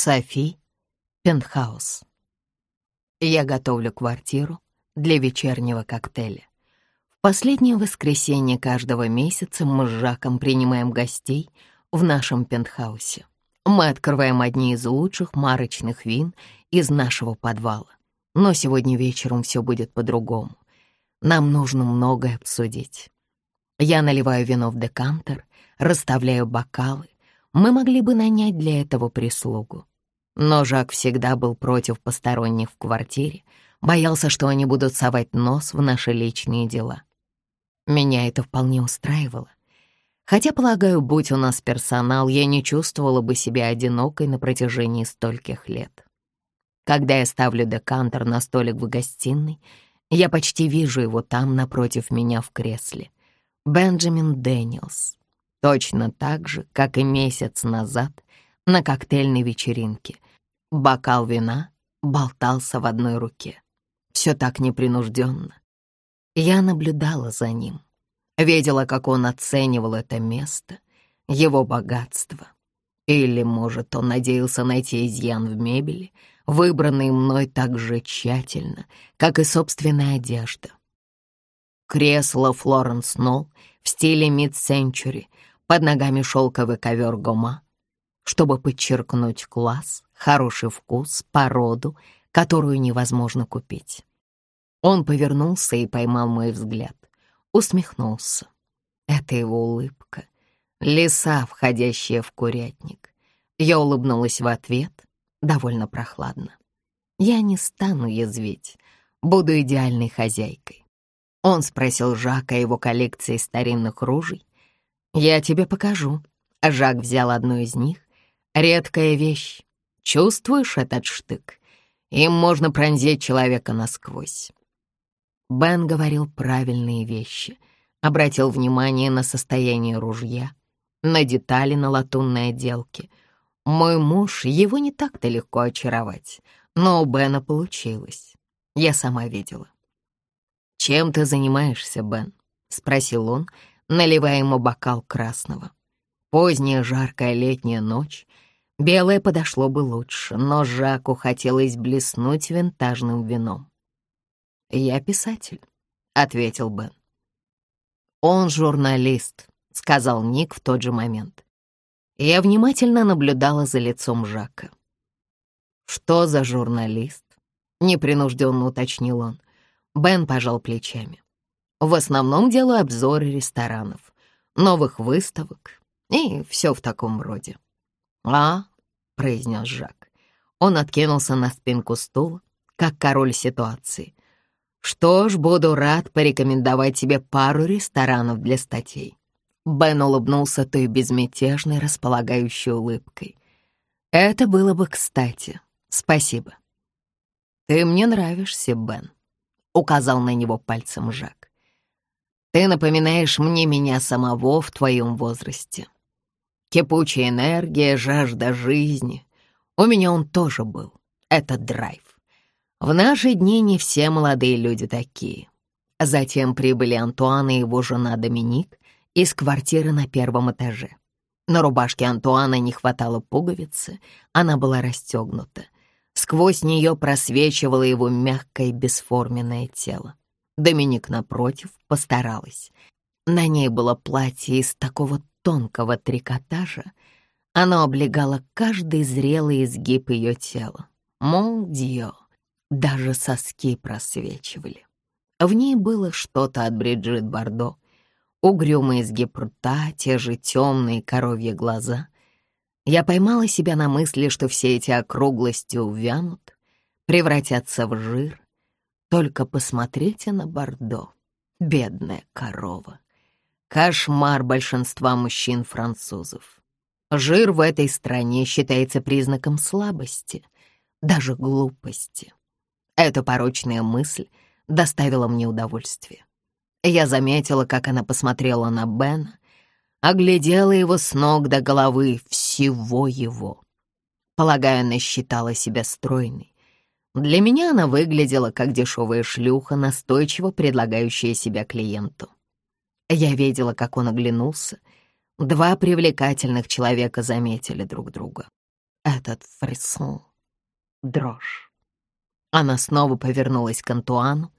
Софи, пентхаус. Я готовлю квартиру для вечернего коктейля. В последнее воскресенье каждого месяца мы с Жаком принимаем гостей в нашем пентхаусе. Мы открываем одни из лучших марочных вин из нашего подвала. Но сегодня вечером все будет по-другому. Нам нужно многое обсудить. Я наливаю вино в декантер, расставляю бокалы. Мы могли бы нанять для этого прислугу. Но Жак всегда был против посторонних в квартире, боялся, что они будут совать нос в наши личные дела. Меня это вполне устраивало. Хотя, полагаю, будь у нас персонал, я не чувствовала бы себя одинокой на протяжении стольких лет. Когда я ставлю декантер на столик в гостиной, я почти вижу его там, напротив меня в кресле. Бенджамин Дэниелс. Точно так же, как и месяц назад на коктейльной вечеринке. Бокал вина болтался в одной руке. Все так непринужденно. Я наблюдала за ним. Видела, как он оценивал это место, его богатство. Или, может, он надеялся найти изъян в мебели — выбранный мной так же тщательно, как и собственная одежда. Кресло Флоренс Нолл в стиле мид-сенчури, под ногами шелковый ковер гома, чтобы подчеркнуть класс, хороший вкус, породу, которую невозможно купить. Он повернулся и поймал мой взгляд, усмехнулся. Это его улыбка, лиса, входящая в курятник. Я улыбнулась в ответ — довольно прохладно. Я не стану язвить, буду идеальной хозяйкой. Он спросил Жака о его коллекции старинных ружей. «Я тебе покажу». Жак взял одну из них. «Редкая вещь. Чувствуешь этот штык? Им можно пронзить человека насквозь». Бен говорил правильные вещи, обратил внимание на состояние ружья, на детали на латунной отделке — мой муж, его не так-то легко очаровать, но у Бена получилось. Я сама видела. «Чем ты занимаешься, Бен?» — спросил он, наливая ему бокал красного. Поздняя жаркая летняя ночь. Белое подошло бы лучше, но Жаку хотелось блеснуть винтажным вином. «Я писатель», — ответил Бен. «Он журналист», — сказал Ник в тот же момент. Я внимательно наблюдала за лицом Жака. «Что за журналист?» — непринужденно уточнил он. Бен пожал плечами. «В основном делаю обзоры ресторанов, новых выставок и все в таком роде». «А?» — произнес Жак. Он откинулся на спинку стула, как король ситуации. «Что ж, буду рад порекомендовать тебе пару ресторанов для статей. Бен улыбнулся той безмятежной, располагающей улыбкой. «Это было бы кстати. Спасибо». «Ты мне нравишься, Бен», — указал на него пальцем Жак. «Ты напоминаешь мне меня самого в твоем возрасте. Кипучая энергия, жажда жизни. У меня он тоже был. Это драйв. В наши дни не все молодые люди такие». Затем прибыли Антуан и его жена Доминик, из квартиры на первом этаже. На рубашке Антуана не хватало пуговицы, она была расстегнута. Сквозь нее просвечивало его мягкое бесформенное тело. Доминик, напротив, постаралась. На ней было платье из такого тонкого трикотажа, оно облегало каждый зрелый изгиб ее тела. Дио, даже соски просвечивали. В ней было что-то от Бриджит Бардо, угрюмый изгиб рта, те же темные коровьи глаза. Я поймала себя на мысли, что все эти округлости увянут, превратятся в жир. Только посмотрите на Бордо, бедная корова. Кошмар большинства мужчин-французов. Жир в этой стране считается признаком слабости, даже глупости. Эта порочная мысль доставила мне удовольствие. Я заметила, как она посмотрела на Бена, оглядела его с ног до головы, всего его. Полагаю, она считала себя стройной. Для меня она выглядела как дешевая шлюха, настойчиво предлагающая себя клиенту. Я видела, как он оглянулся. Два привлекательных человека заметили друг друга. этот фрисон, дрожь. Она снова повернулась к Антуану.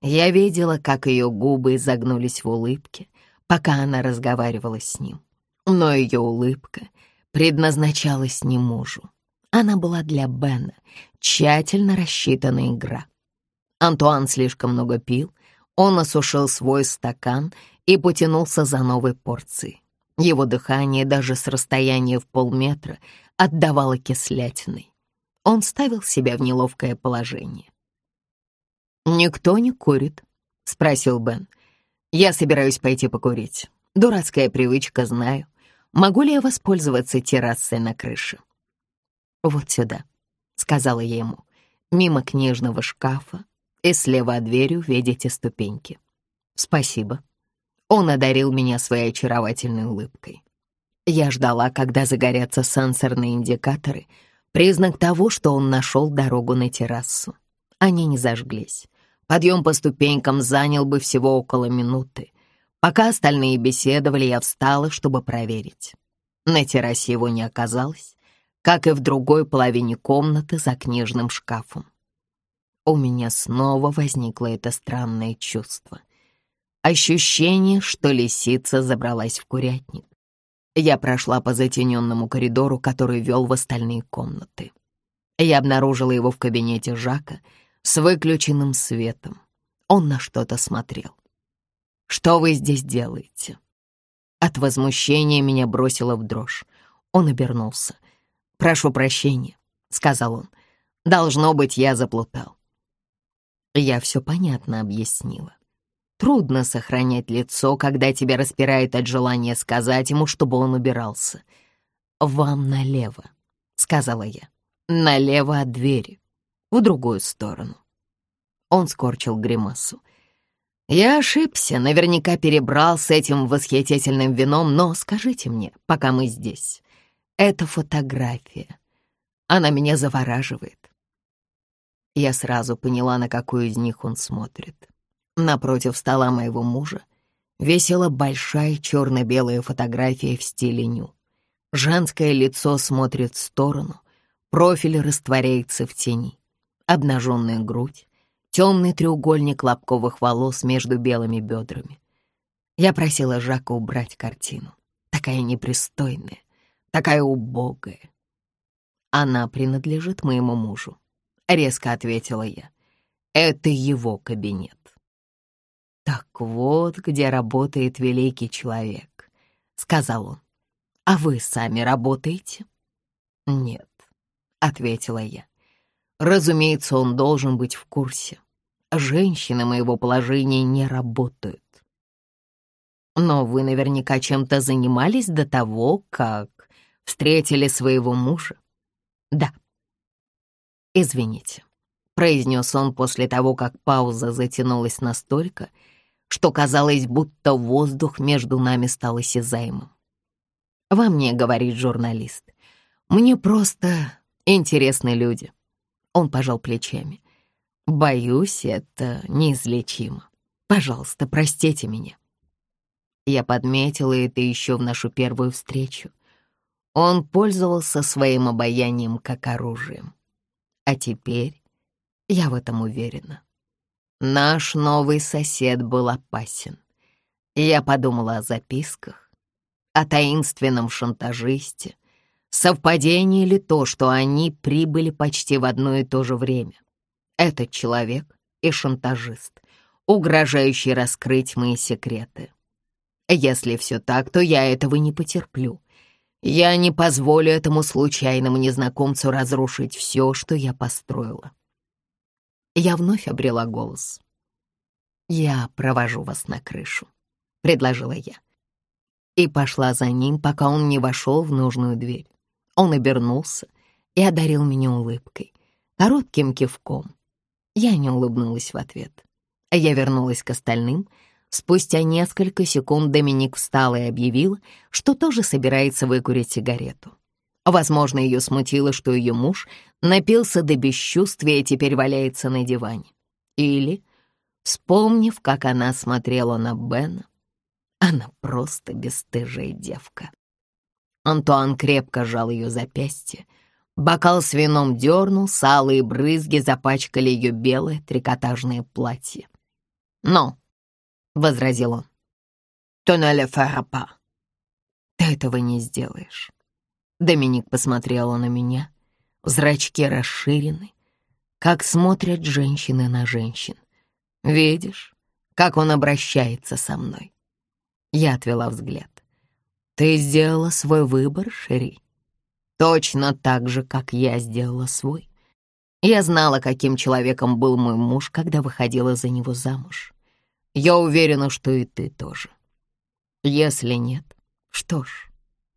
Я видела, как ее губы изогнулись в улыбке, пока она разговаривала с ним. Но ее улыбка предназначалась не мужу. Она была для Бена, тщательно рассчитанная игра. Антуан слишком много пил, он осушил свой стакан и потянулся за новой порцией. Его дыхание даже с расстояния в полметра отдавало кислятиной. Он ставил себя в неловкое положение. «Никто не курит?» — спросил Бен. «Я собираюсь пойти покурить. Дурацкая привычка, знаю. Могу ли я воспользоваться террасой на крыше?» «Вот сюда», — сказала я ему, мимо книжного шкафа, и слева от двери увидите ступеньки. «Спасибо». Он одарил меня своей очаровательной улыбкой. Я ждала, когда загорятся сенсорные индикаторы, признак того, что он нашел дорогу на террасу. Они не зажглись. Подъем по ступенькам занял бы всего около минуты. Пока остальные беседовали, я встала, чтобы проверить. На террасе его не оказалось, как и в другой половине комнаты за книжным шкафом. У меня снова возникло это странное чувство. Ощущение, что лисица забралась в курятник. Я прошла по затененному коридору, который вел в остальные комнаты. Я обнаружила его в кабинете Жака с выключенным светом. Он на что-то смотрел. «Что вы здесь делаете?» От возмущения меня бросило в дрожь. Он обернулся. «Прошу прощения», — сказал он. «Должно быть, я заплутал». Я все понятно объяснила. Трудно сохранять лицо, когда тебя распирает от желания сказать ему, чтобы он убирался. «Вам налево», — сказала я. «Налево от двери, в другую сторону». Он скорчил гримасу. «Я ошибся, наверняка перебрал с этим восхитительным вином, но скажите мне, пока мы здесь, это фотография. Она меня завораживает. Я сразу поняла, на какую из них он смотрит. Напротив стола моего мужа висела большая черно-белая фотография в стиле ню. Женское лицо смотрит в сторону, профиль растворяется в тени. Обнаженная грудь, темный треугольник лобковых волос между белыми бедрами. Я просила Жака убрать картину. Такая непристойная, такая убогая. Она принадлежит моему мужу, — резко ответила я. Это его кабинет. Так вот, где работает великий человек, — сказал он. А вы сами работаете? Нет, — ответила я. Разумеется, он должен быть в курсе. Женщины моего положения не работают. Но вы наверняка чем-то занимались до того, как встретили своего мужа?» «Да». «Извините», — произнес он после того, как пауза затянулась настолько, что казалось, будто воздух между нами стал осязаемым. «Во мне, — говорит журналист, — мне просто интересны люди». Он пожал плечами. «Боюсь, это неизлечимо. Пожалуйста, простите меня». Я подметила это еще в нашу первую встречу. Он пользовался своим обаянием как оружием. А теперь я в этом уверена. Наш новый сосед был опасен. Я подумала о записках, о таинственном шантажисте. Совпадение ли то, что они прибыли почти в одно и то же время? Этот человек и шантажист, угрожающий раскрыть мои секреты. Если все так, то я этого не потерплю я не позволю этому случайному незнакомцу разрушить все, что я построила. Я вновь обрела голос. «Я провожу вас на крышу», — предложила я. И пошла за ним, пока он не вошел в нужную дверь. Он обернулся и одарил меня улыбкой, коротким кивком. Я не улыбнулась в ответ. Я вернулась к остальным — Спустя несколько секунд Доминик встала и объявила, что тоже собирается выкурить сигарету. Возможно, ее смутило, что ее муж напился до бесчувствия и теперь валяется на диване. Или, вспомнив, как она смотрела на Бена, она просто бесстыжая девка. Антуан крепко сжал ее запястье. Бокал с вином дернулся, алые брызги запачкали ее белое трикотажное платье. «Но», — возразил он, — «то не Ты этого не сделаешь». Доминик посмотрела на меня, зрачки расширены, как смотрят женщины на женщин. «Видишь, как он обращается со мной?» Я отвела взгляд. «Ты сделала свой выбор, Шери?» Точно так же, как я сделала свой. Я знала, каким человеком был мой муж, когда выходила за него замуж. Я уверена, что и ты тоже. Если нет, что ж,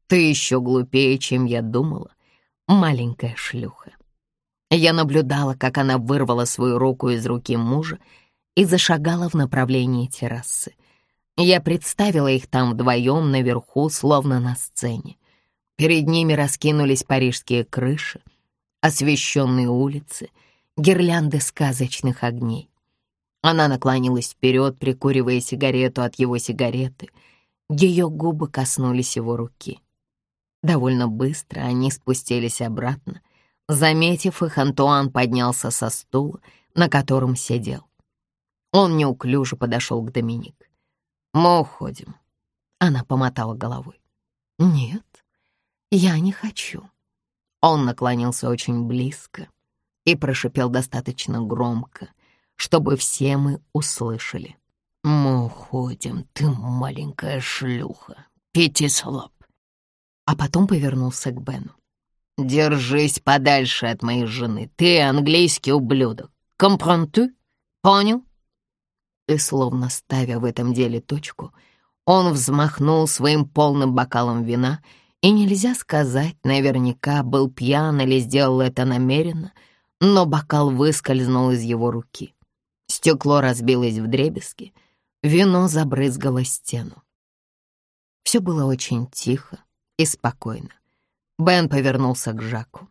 ты еще глупее, чем я думала, маленькая шлюха. Я наблюдала, как она вырвала свою руку из руки мужа и зашагала в направлении террасы. Я представила их там вдвоем наверху, словно на сцене. Перед ними раскинулись парижские крыши, освещенные улицы, гирлянды сказочных огней. Она наклонилась вперед, прикуривая сигарету от его сигареты. Ее губы коснулись его руки. Довольно быстро они спустились обратно. Заметив их, Антуан поднялся со стула, на котором сидел. Он неуклюже подошел к Доминик. «Мы уходим». Она помотала головой. «Нет, «Я не хочу». Он наклонился очень близко и прошипел достаточно громко, чтобы все мы услышали. «Мы уходим, ты маленькая шлюха, Пятислап». А потом повернулся к Бену. «Держись подальше от моей жены, ты английский ублюдок. Компранту? Понял?» И словно ставя в этом деле точку, он взмахнул своим полным бокалом вина — и нельзя сказать наверняка, был пьян или сделал это намеренно, но бокал выскользнул из его руки. Стекло разбилось в дребезги, вино забрызгало стену. Все было очень тихо и спокойно. Бен повернулся к Жаку.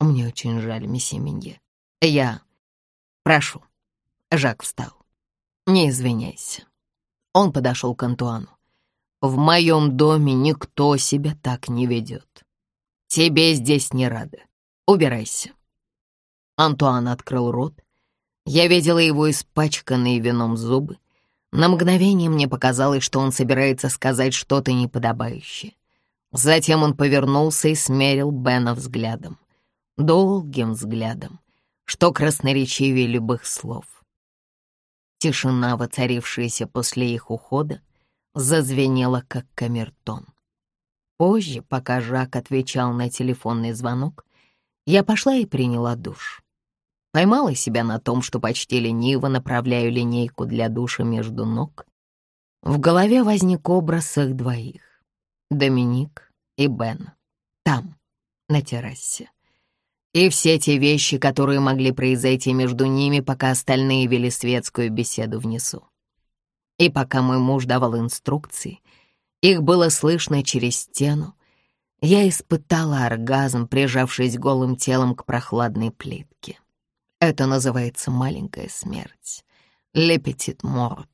«Мне очень жаль, месье Минье. Я... Прошу». Жак встал. «Не извиняйся». Он подошел к Антуану. В моем доме никто себя так не ведет. Тебе здесь не рады. Убирайся. Антуан открыл рот. Я видела его испачканные вином зубы. На мгновение мне показалось, что он собирается сказать что-то неподобающее. Затем он повернулся и смерил Бена взглядом. Долгим взглядом, что красноречивее любых слов. Тишина, воцарившаяся после их ухода, зазвенело, как камертон. Позже, пока Жак отвечал на телефонный звонок, я пошла и приняла душ. Поймала себя на том, что почти лениво направляю линейку для душа между ног. В голове возник образ их двоих — Доминик и Бен. Там, на террасе. И все те вещи, которые могли произойти между ними, пока остальные вели светскую беседу внизу. И пока мой муж давал инструкции, их было слышно через стену, я испытала оргазм, прижавшись голым телом к прохладной плитке. Это называется маленькая смерть. Лепетит морд.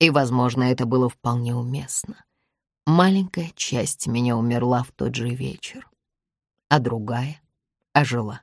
И, возможно, это было вполне уместно. Маленькая часть меня умерла в тот же вечер, а другая ожила.